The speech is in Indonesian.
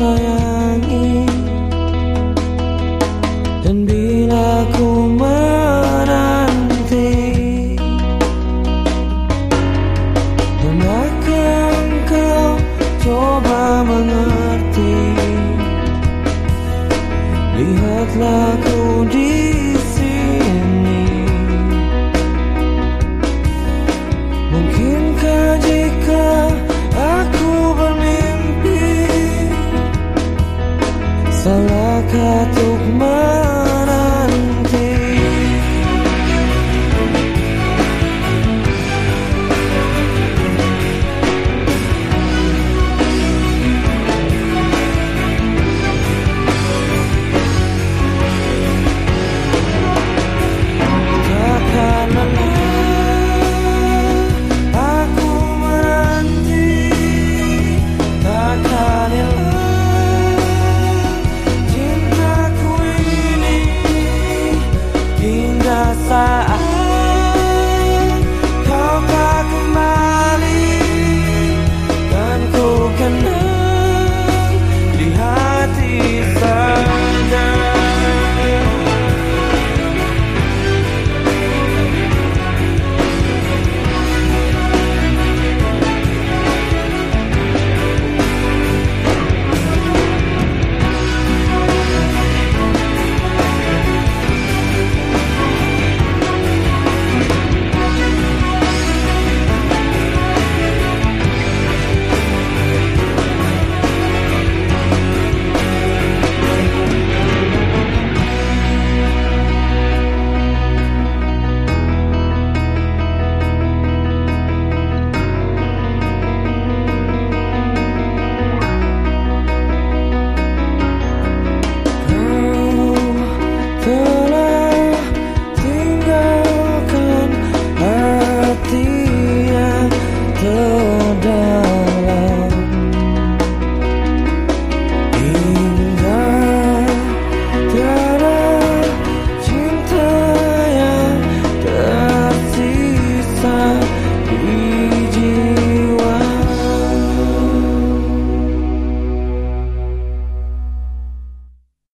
sayangi. Dan bila ku menanti Dan akan kau coba mengerti. Lihatlah ku di เธอทุกเมื่อ rasa